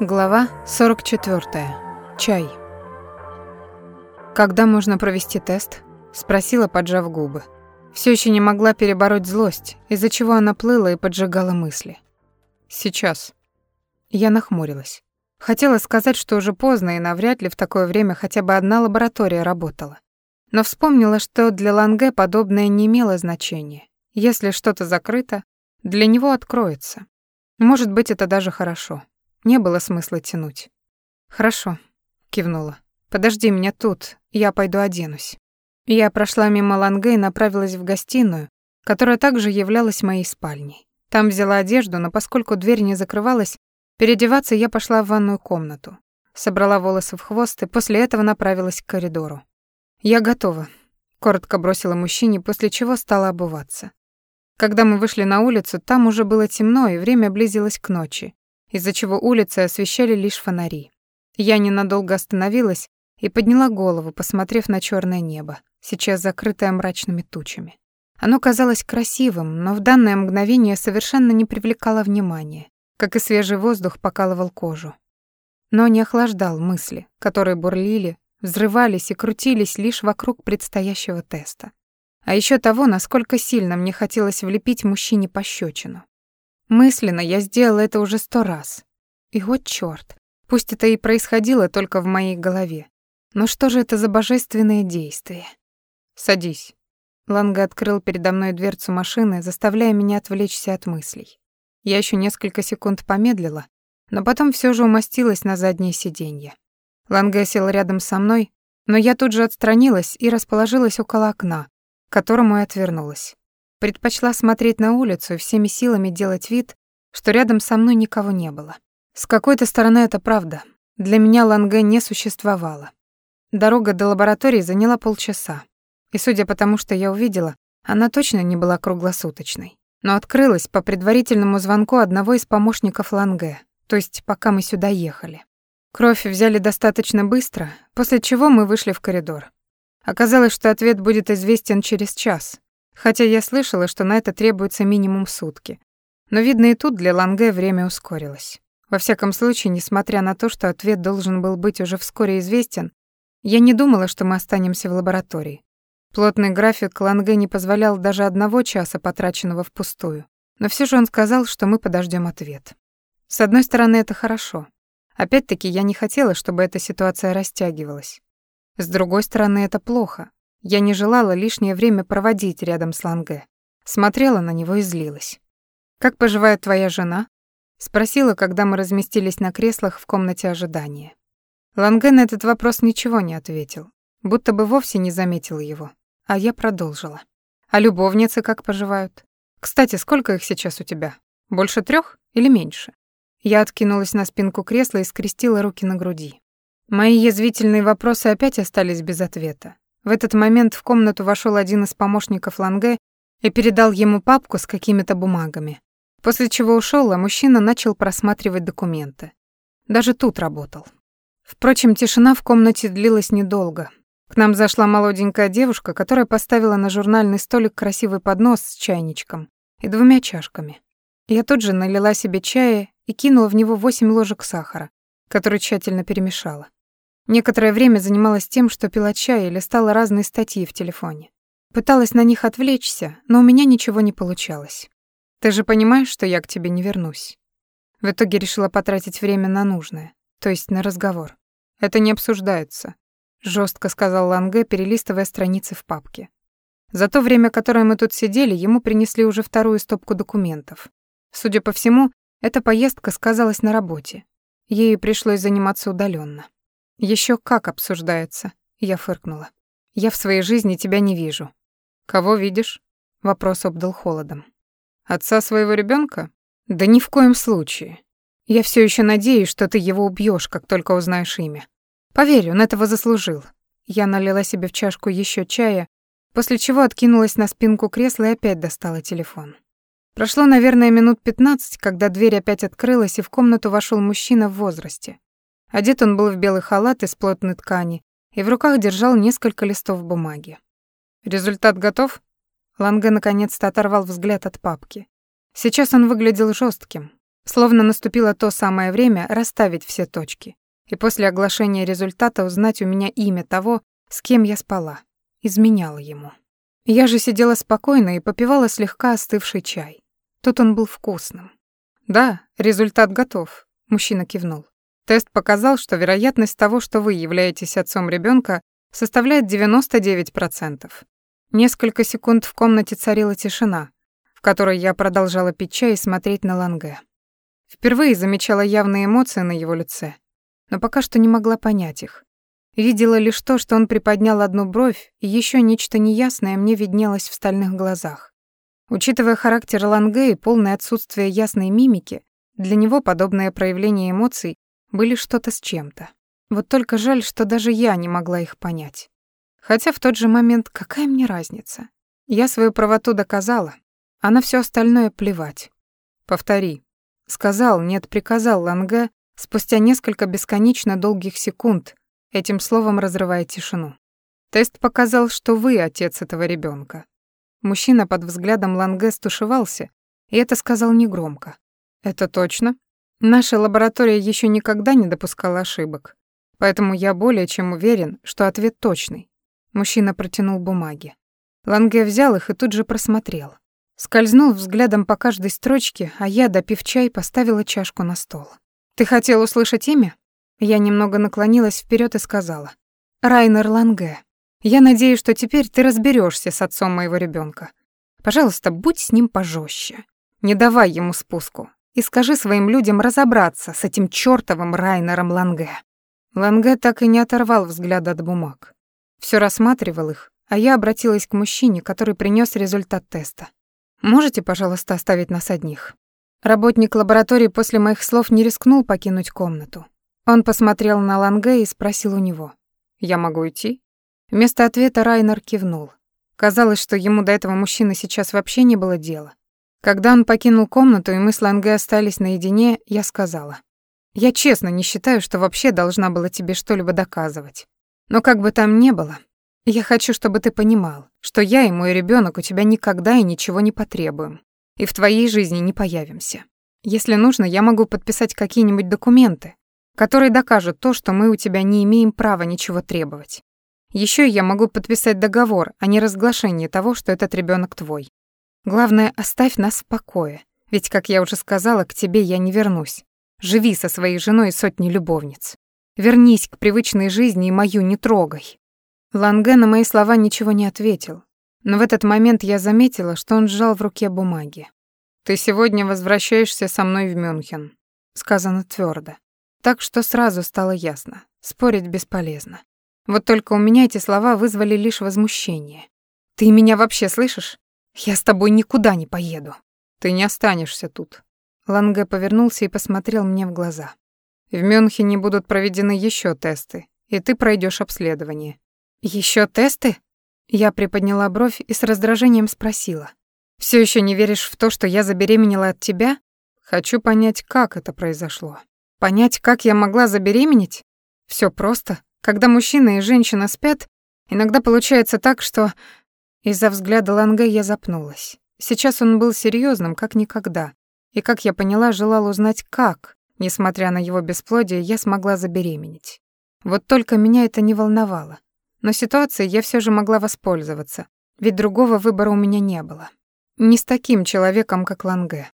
Глава 44. Чай. «Когда можно провести тест?» — спросила, поджав губы. Все еще не могла перебороть злость, из-за чего она плыла и поджигала мысли. «Сейчас». Я нахмурилась. Хотела сказать, что уже поздно и навряд ли в такое время хотя бы одна лаборатория работала. Но вспомнила, что для Ланге подобное не имело значения. Если что-то закрыто, для него откроется. Может быть, это даже хорошо. Не было смысла тянуть. «Хорошо», — кивнула. «Подожди меня тут, я пойду оденусь». Я прошла мимо Ланге и направилась в гостиную, которая также являлась моей спальней. Там взяла одежду, но поскольку дверь не закрывалась, переодеваться я пошла в ванную комнату. Собрала волосы в хвост и после этого направилась к коридору. «Я готова», — коротко бросила мужчине, после чего стала обуваться. Когда мы вышли на улицу, там уже было темно, и время близилось к ночи, из-за чего улицы освещали лишь фонари. Я ненадолго остановилась и подняла голову, посмотрев на черное небо, сейчас закрытое мрачными тучами. Оно казалось красивым, но в данное мгновение совершенно не привлекало внимания, как и свежий воздух покалывал кожу. Но не охлаждал мысли, которые бурлили, взрывались и крутились лишь вокруг предстоящего теста. А еще того, насколько сильно мне хотелось влепить мужчине пощечину. Мысленно я сделала это уже сто раз. И вот чёрт, пусть это и происходило только в моей голове. Но что же это за божественное действие? Садись. Ланга открыл передо мной дверцу машины, заставляя меня отвлечься от мыслей. Я еще несколько секунд помедлила, но потом все же умостилась на заднее сиденье. Ланга сел рядом со мной, но я тут же отстранилась и расположилась около окна, к которому и отвернулась. Предпочла смотреть на улицу и всеми силами делать вид, что рядом со мной никого не было. С какой-то стороны это правда. Для меня Ланге не существовало. Дорога до лаборатории заняла полчаса. И судя по тому, что я увидела, она точно не была круглосуточной. Но открылась по предварительному звонку одного из помощников Ланге, то есть пока мы сюда ехали. Кровь взяли достаточно быстро, после чего мы вышли в коридор. Оказалось, что ответ будет известен через час, хотя я слышала, что на это требуется минимум сутки. Но, видно, и тут для Ланге время ускорилось. Во всяком случае, несмотря на то, что ответ должен был быть уже вскоре известен, я не думала, что мы останемся в лаборатории. Плотный график Ланге не позволял даже одного часа, потраченного впустую. Но все же он сказал, что мы подождем ответ. С одной стороны, это хорошо. Опять-таки, я не хотела, чтобы эта ситуация растягивалась. С другой стороны, это плохо. Я не желала лишнее время проводить рядом с Ланге. Смотрела на него и злилась. «Как поживает твоя жена?» Спросила, когда мы разместились на креслах в комнате ожидания. Ланге на этот вопрос ничего не ответил, будто бы вовсе не заметил его. А я продолжила. «А любовницы как поживают? Кстати, сколько их сейчас у тебя? Больше трех или меньше?» Я откинулась на спинку кресла и скрестила руки на груди. Мои язвительные вопросы опять остались без ответа. В этот момент в комнату вошел один из помощников Ланге и передал ему папку с какими-то бумагами. После чего ушел, а мужчина начал просматривать документы. Даже тут работал. Впрочем, тишина в комнате длилась недолго. К нам зашла молоденькая девушка, которая поставила на журнальный столик красивый поднос с чайничком и двумя чашками. Я тут же налила себе чая и кинула в него восемь ложек сахара, который тщательно перемешала. Некоторое время занималась тем, что пила чай и листала разные статьи в телефоне. Пыталась на них отвлечься, но у меня ничего не получалось. Ты же понимаешь, что я к тебе не вернусь. В итоге решила потратить время на нужное, то есть на разговор. Это не обсуждается, жестко сказал Ланге, перелистывая страницы в папке. За то время, которое мы тут сидели, ему принесли уже вторую стопку документов. Судя по всему, эта поездка сказалась на работе. Ею пришлось заниматься удаленно. Еще как обсуждается, я фыркнула. Я в своей жизни тебя не вижу. Кого видишь? Вопрос обдал холодом. Отца своего ребенка? Да ни в коем случае. Я все еще надеюсь, что ты его убьешь, как только узнаешь имя. Поверь, он этого заслужил. Я налила себе в чашку еще чая, после чего откинулась на спинку кресла и опять достала телефон. Прошло, наверное, минут пятнадцать, когда дверь опять открылась, и в комнату вошел мужчина в возрасте. Одет он был в белый халат из плотной ткани и в руках держал несколько листов бумаги. «Результат готов?» Ланге наконец-то оторвал взгляд от папки. Сейчас он выглядел жестким. Словно наступило то самое время расставить все точки. И после оглашения результата узнать у меня имя того, с кем я спала. Изменяла ему. Я же сидела спокойно и попивала слегка остывший чай. Тут он был вкусным. «Да, результат готов», — мужчина кивнул. Тест показал, что вероятность того, что вы являетесь отцом ребенка, составляет 99%. Несколько секунд в комнате царила тишина, в которой я продолжала пить чай и смотреть на Ланге. Впервые замечала явные эмоции на его лице, но пока что не могла понять их. Видела лишь то, что он приподнял одну бровь, и еще нечто неясное мне виднелось в стальных глазах. Учитывая характер Ланге и полное отсутствие ясной мимики, для него подобное проявление эмоций были что-то с чем-то. Вот только жаль, что даже я не могла их понять. Хотя в тот же момент какая мне разница? Я свою правоту доказала, а на все остальное плевать. Повтори. Сказал, нет, приказал Ланге спустя несколько бесконечно долгих секунд, этим словом разрывая тишину. Тест показал, что вы отец этого ребенка. Мужчина под взглядом Ланге стушевался, и это сказал негромко. «Это точно?» Наша лаборатория еще никогда не допускала ошибок, поэтому я более чем уверен, что ответ точный. Мужчина протянул бумаги. Ланге взял их и тут же просмотрел. Скользнул взглядом по каждой строчке, а я, допив чай, поставила чашку на стол. «Ты хотел услышать имя?» Я немного наклонилась вперед и сказала. «Райнер Ланге. Я надеюсь, что теперь ты разберешься с отцом моего ребенка. Пожалуйста, будь с ним пожестче. Не давай ему спуску и скажи своим людям разобраться с этим чёртовым Райнером Ланге». Ланге так и не оторвал взгляд от бумаг. Всё рассматривал их, а я обратилась к мужчине, который принёс результат теста. «Можете, пожалуйста, оставить нас одних?» Работник лаборатории после моих слов не рискнул покинуть комнату. Он посмотрел на Ланге и спросил у него. «Я могу идти?» Вместо ответа Райнер кивнул. Казалось, что ему до этого мужчины сейчас вообще не было дела. Когда он покинул комнату, и мы с Ланге остались наедине, я сказала. «Я честно не считаю, что вообще должна была тебе что-либо доказывать. Но как бы там ни было, я хочу, чтобы ты понимал, что я и мой ребенок у тебя никогда и ничего не потребуем, и в твоей жизни не появимся. Если нужно, я могу подписать какие-нибудь документы, которые докажут то, что мы у тебя не имеем права ничего требовать. Еще я могу подписать договор о неразглашении того, что этот ребенок твой. Главное, оставь нас в покое, ведь, как я уже сказала, к тебе я не вернусь. Живи со своей женой и сотней любовниц. Вернись к привычной жизни и мою не трогай». Ланге на мои слова ничего не ответил, но в этот момент я заметила, что он сжал в руке бумаги. «Ты сегодня возвращаешься со мной в Мюнхен», — сказано твердо. Так что сразу стало ясно, спорить бесполезно. Вот только у меня эти слова вызвали лишь возмущение. «Ты меня вообще слышишь? Я с тобой никуда не поеду. Ты не останешься тут. Ланге повернулся и посмотрел мне в глаза. В Мюнхене будут проведены еще тесты, и ты пройдешь обследование. Еще тесты? Я приподняла бровь и с раздражением спросила. Все еще не веришь в то, что я забеременела от тебя? Хочу понять, как это произошло. Понять, как я могла забеременеть? Все просто. Когда мужчина и женщина спят, иногда получается так, что из-за взгляда Ланге я запнулась. Сейчас он был серьезным, как никогда. И, как я поняла, желал узнать, как, несмотря на его бесплодие, я смогла забеременеть. Вот только меня это не волновало. Но ситуацией я все же могла воспользоваться, ведь другого выбора у меня не было. Не с таким человеком, как Ланге.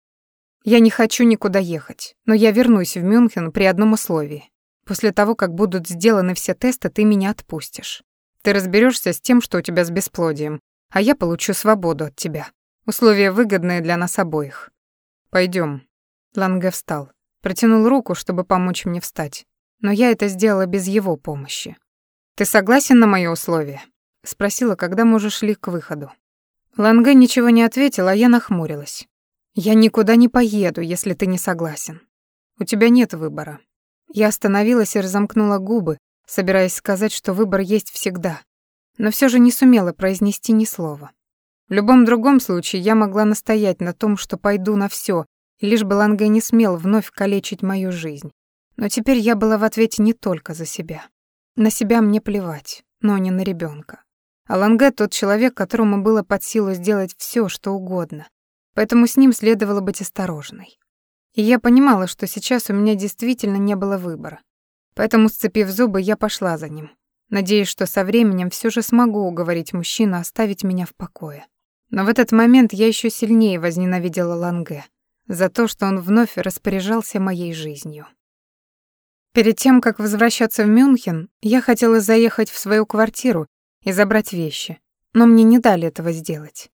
Я не хочу никуда ехать, но я вернусь в Мюнхен при одном условии. После того, как будут сделаны все тесты, ты меня отпустишь. Ты разберешься с тем, что у тебя с бесплодием, а я получу свободу от тебя. Условия выгодные для нас обоих. Пойдем. Ланге встал, протянул руку, чтобы помочь мне встать, но я это сделала без его помощи. Ты согласен на мои условия? спросила, когда мы уже шли к выходу. Ланге ничего не ответил, а я нахмурилась. Я никуда не поеду, если ты не согласен. У тебя нет выбора. Я остановилась и разомкнула губы, собираясь сказать, что выбор есть всегда, но все же не сумела произнести ни слова. В любом другом случае я могла настоять на том, что пойду на все, лишь бы Ланге не смел вновь калечить мою жизнь. Но теперь я была в ответе не только за себя. На себя мне плевать, но не на ребенка. А Ланге тот человек, которому было под силу сделать все, что угодно. Поэтому с ним следовало быть осторожной. И я понимала, что сейчас у меня действительно не было выбора. Поэтому, сцепив зубы, я пошла за ним, надеясь, что со временем все же смогу уговорить мужчину оставить меня в покое. Но в этот момент я еще сильнее возненавидела Ланге за то, что он вновь распоряжался моей жизнью. Перед тем, как возвращаться в Мюнхен, я хотела заехать в свою квартиру и забрать вещи, но мне не дали этого сделать.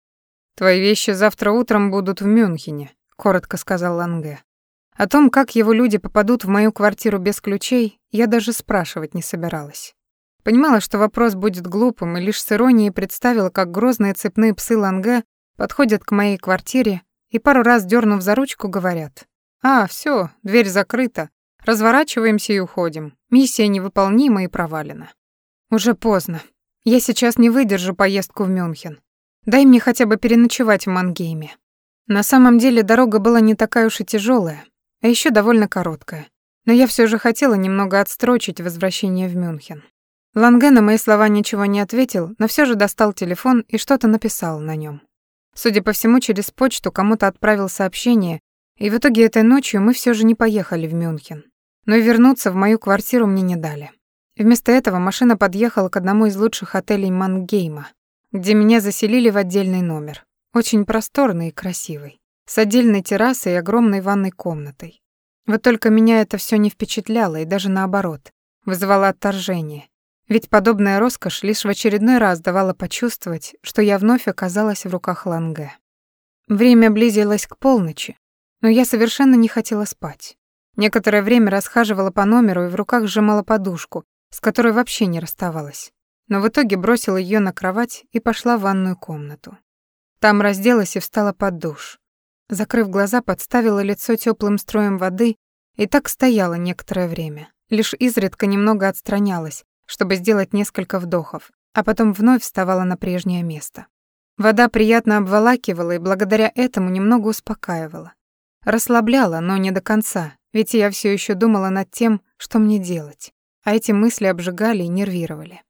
«Твои вещи завтра утром будут в Мюнхене», — коротко сказал Ланге. О том, как его люди попадут в мою квартиру без ключей, я даже спрашивать не собиралась. Понимала, что вопрос будет глупым, и лишь с иронией представила, как грозные цепные псы Ланге подходят к моей квартире и пару раз дернув за ручку, говорят «А, все, дверь закрыта, разворачиваемся и уходим, миссия невыполнима и провалена». Уже поздно. Я сейчас не выдержу поездку в Мюнхен. Дай мне хотя бы переночевать в Мангейме. На самом деле дорога была не такая уж и тяжелая, а еще довольно короткая. Но я все же хотела немного отстрочить возвращение в Мюнхен. Ланге на мои слова ничего не ответил, но все же достал телефон и что-то написал на нем. Судя по всему, через почту кому-то отправил сообщение, и в итоге этой ночью мы все же не поехали в Мюнхен. Но и вернуться в мою квартиру мне не дали. Вместо этого машина подъехала к одному из лучших отелей Мангейма, где меня заселили в отдельный номер, очень просторный и красивый с отдельной террасой и огромной ванной комнатой. Вот только меня это все не впечатляло и даже наоборот, вызывало отторжение. Ведь подобная роскошь лишь в очередной раз давала почувствовать, что я вновь оказалась в руках Ланге. Время близилось к полночи, но я совершенно не хотела спать. Некоторое время расхаживала по номеру и в руках сжимала подушку, с которой вообще не расставалась. Но в итоге бросила ее на кровать и пошла в ванную комнату. Там разделась и встала под душ. Закрыв глаза, подставила лицо теплым строем воды и так стояла некоторое время. Лишь изредка немного отстранялась, чтобы сделать несколько вдохов, а потом вновь вставала на прежнее место. Вода приятно обволакивала и благодаря этому немного успокаивала. Расслабляла, но не до конца, ведь я все еще думала над тем, что мне делать, а эти мысли обжигали и нервировали.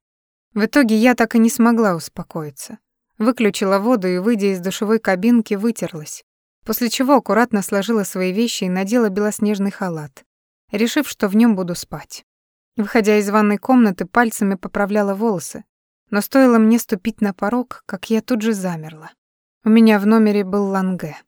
В итоге я так и не смогла успокоиться. Выключила воду и, выйдя из душевой кабинки, вытерлась, после чего аккуратно сложила свои вещи и надела белоснежный халат, решив, что в нем буду спать. Выходя из ванной комнаты, пальцами поправляла волосы, но стоило мне ступить на порог, как я тут же замерла. У меня в номере был ланге.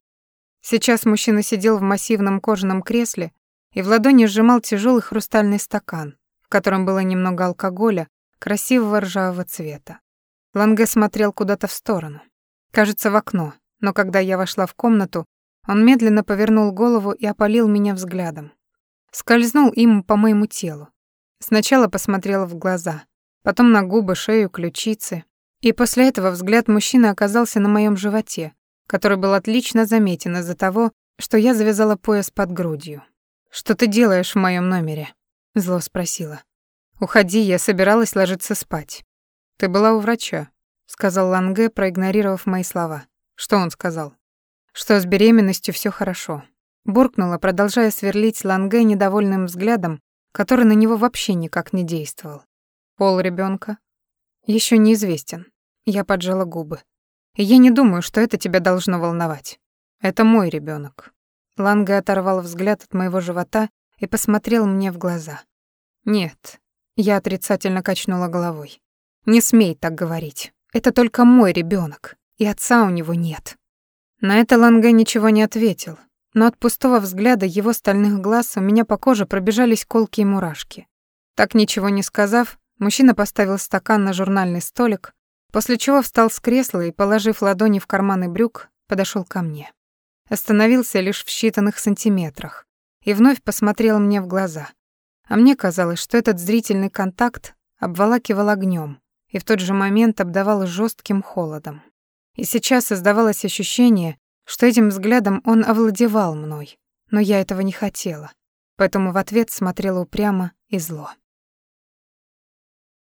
Сейчас мужчина сидел в массивном кожаном кресле и в ладони сжимал тяжелый хрустальный стакан, в котором было немного алкоголя, красивого ржавого цвета. Ланге смотрел куда-то в сторону. Кажется, в окно, но когда я вошла в комнату, он медленно повернул голову и опалил меня взглядом. Скользнул им по моему телу. Сначала посмотрел в глаза, потом на губы, шею, ключицы. И после этого взгляд мужчины оказался на моем животе, который был отлично заметен из-за того, что я завязала пояс под грудью. «Что ты делаешь в моем номере?» — зло спросила. «Уходи, я собиралась ложиться спать». «Ты была у врача», — сказал Ланге, проигнорировав мои слова. Что он сказал? Что с беременностью все хорошо. Буркнула, продолжая сверлить Ланге недовольным взглядом, который на него вообще никак не действовал. Пол ребенка еще неизвестен. Я поджала губы. я не думаю, что это тебя должно волновать. Это мой ребенок. Ланге оторвал взгляд от моего живота и посмотрел мне в глаза. Нет, я отрицательно качнула головой. Не смей так говорить. Это только мой ребенок и отца у него нет. На это Ланге ничего не ответил, но от пустого взгляда его стальных глаз у меня по коже пробежались колкие мурашки. Так ничего не сказав, мужчина поставил стакан на журнальный столик, после чего встал с кресла и, положив ладони в карманы брюк, подошел ко мне. Остановился лишь в считанных сантиметрах и вновь посмотрел мне в глаза. А мне казалось, что этот зрительный контакт обволакивал огнем и в тот же момент обдавал жестким холодом. И сейчас создавалось ощущение, что этим взглядом он овладевал мной, но я этого не хотела, поэтому в ответ смотрела упрямо и зло.